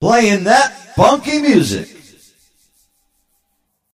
Playing that funky music.